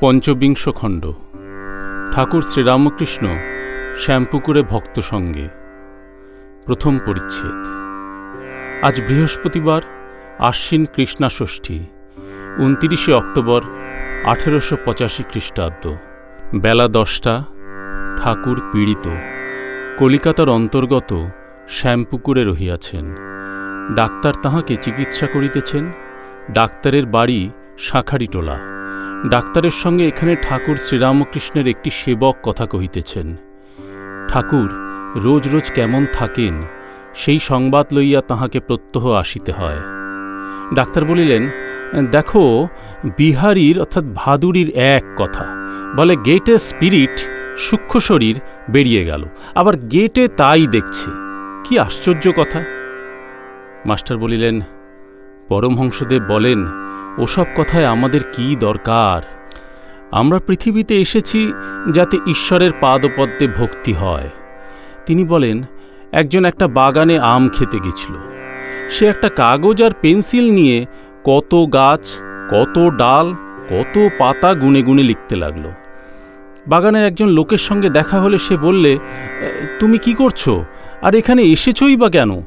পঞ্চবিংশ খণ্ড। ঠাকুর শ্রীরামকৃষ্ণ শ্যামপুকুরে ভক্ত সঙ্গে। প্রথম পরিচ্ছেদ। আজ বৃহস্পতিবার আশ্বিন কৃষ্ণা ষষ্ঠী উনতিরিশে অক্টোবর আঠেরোশো পঁচাশি খ্রিস্টাব্দ। বেলা দশটা, ঠাকুর পীড়িত। কলিকাতার অন্তর্গত শ্যামপুকুরে রহিয়াছেন। ডাক্তার তাহাকে চিকিৎসা করিতেছেন। ডাক্তারের বাড়ি শাঁখারিটোলা। ডাক্তারের সঙ্গে এখানে ঠাকুর শ্রীরামকৃষ্ণের একটি সেবক কথা কহিতেছেন। ঠাকুর, রোজ রোজ কেমন থাকেন, সেই সংবাদ লইয়া তাহাকে প্রত্যহ আসিতে হয়। ডাক্তার বলিলেন, দেখো, বিহারীর অর্থাৎ ভাদুরীর এক কথা, বলে গেটে স্পিরিট সূক্ষ্ম শরীর বেরিয়ে গেল, আবার গেটে তাই দেখছে। কি আশ্চর্য কথা! মাস্টার বলিলেন, পরমহংসদেব বলেন ওসব কথায় আমাদের কি দরকার? আমরা পৃথিবীতে এসেছি যাতে ঈশ্বরের পাদপদ্মে ভক্তি হয়। তিনি বলেন, একজন একটা বাগানে আম খেতে গেছিল। সে একটা কাগজ আর পেন্সিল নিয়ে কত গাছ, কত ডাল, কত পাতা গুনে গুনে লিখতে লাগল। বাগানের একজন লোকের সঙ্গে দেখা হলে সে বললে তুমি কি করছ? আর এখানে এসেছই বা কেন?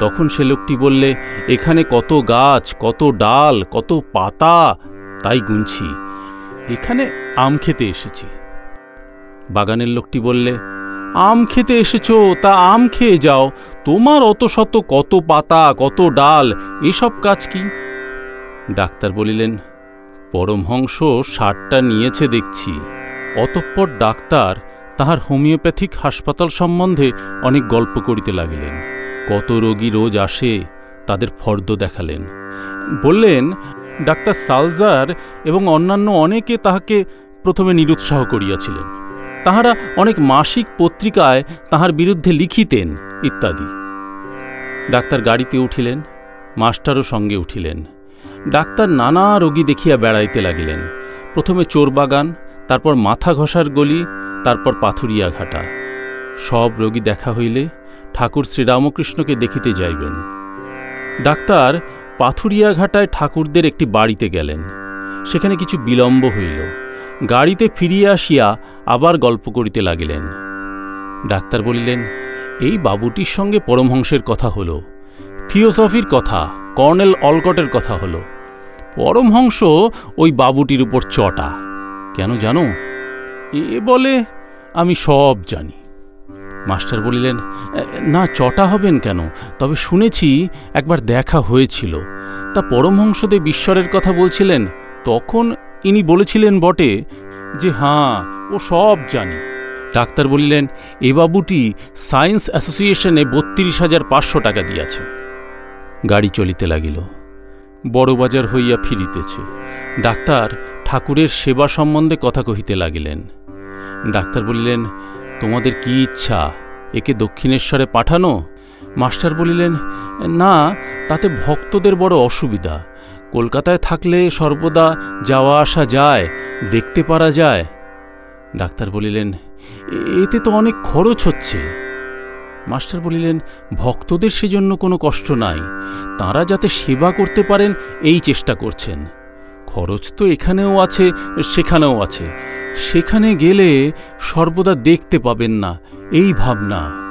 তখন সে লোকটি বললে, এখানে কত গাছ, কত ডাল, কত পাতা, তাই গুনছি। এখানে আম খেতে এসেছি। বাগানের লোকটি বললে, আম খেতে এসেছ, তা আম খেয়ে যাও। তোমার অত শত কত পাতা, কত ডাল, এসব কাজ কি? ডাক্তার বলিলেন পরমহংস সারটা নিয়েছে দেখছি। অতঃপর ডাক্তার তাহার হোমিওপ্যাথিক হাসপাতাল সম্বন্ধে অনেক গল্প করিতে লাগিলেন। কত রোগী রোজ আসে তাদের ফর্দ দেখালেন। বললেন, ডাক্তার সালজার এবং অন্যান্য অনেকে তাহাকে প্রথমে নিরুৎসাহ করিয়াছিলেন। তাহারা অনেক মাসিক পত্রিকায় তাহার বিরুদ্ধে লিখিতেন, ইত্যাদি। ডাক্তার গাড়িতে উঠিলেন, মাস্টারও সঙ্গে উঠিলেন। ডাক্তার নানা রোগী দেখিয়া বেড়াইতে লাগিলেন। প্রথমে চোরবাগান তারপর মাথা ঘষার গলি, তারপর পাথুরিয়া ঘাটা। সব রোগী দেখা হইলে ঠাকুর শ্রীরামকৃষ্ণকে দেখিতে যাইবেন। ডাক্তার পাথুরিয়াঘাটায় ঠাকুরদের একটি বাড়িতে গেলেন। সেখানে কিছু বিলম্ব হইল। গাড়িতে ফিরিয়া আসিয়া আবার গল্প করিতে লাগিলেন। ডাক্তার বলিলেন, এই বাবুটির সঙ্গে পরমহংসের কথা হল। থিওসফির কথা, কর্নেল অলকটের কথা হল। পরমহংস ওই বাবুটির উপর চটা। কেন জানো? এ বলে আমি সব জানি। মাস্টার বলিলেন, না, চটা হবেন কেন? তবে শুনেছি একবার দেখা হয়েছিল। তা পরমহংসদেব ঈশ্বরের কথা বলছিলেন, তখন ইনি বলেছিলেন বটে যে হাঁ ও সব জানি। ডাক্তার বলিলেন, এ বাবুটি সায়েন্স অ্যাসোসিয়েশনে বত্রিশ হাজার পাঁচশো টাকা দিয়াছে। গাড়ি চলিতে লাগিল। বড়বাজার হইয়া ফিরিতেছে। ডাক্তার ঠাকুরের সেবা সম্বন্ধে কথা কহিতে লাগিলেন। ডাক্তার বলিলেন তোমাদের কি ইচ্ছা? একে দক্ষিণেশ্বরে পাঠানো? মাস্টার বলিলেন, না, তাতে ভক্তদের বড় অসুবিধা। কলকাতায় থাকলে সর্বদা যাওয়া আসা যায়, দেখতে পারা যায়। ডাক্তার বলিলেন এতে তো অনেক খরচ হচ্ছে। মাস্টার বলিলেন, ভক্তদের সেজন্য কোনো কষ্ট নাই। তারা যাতে সেবা করতে পারেন, এই চেষ্টা করছেন। খরচ তো এখানেও আছে, সেখানেও আছে। সেখানে গেলে সর্বদা দেখতে পাবেন না এই ভাবনা।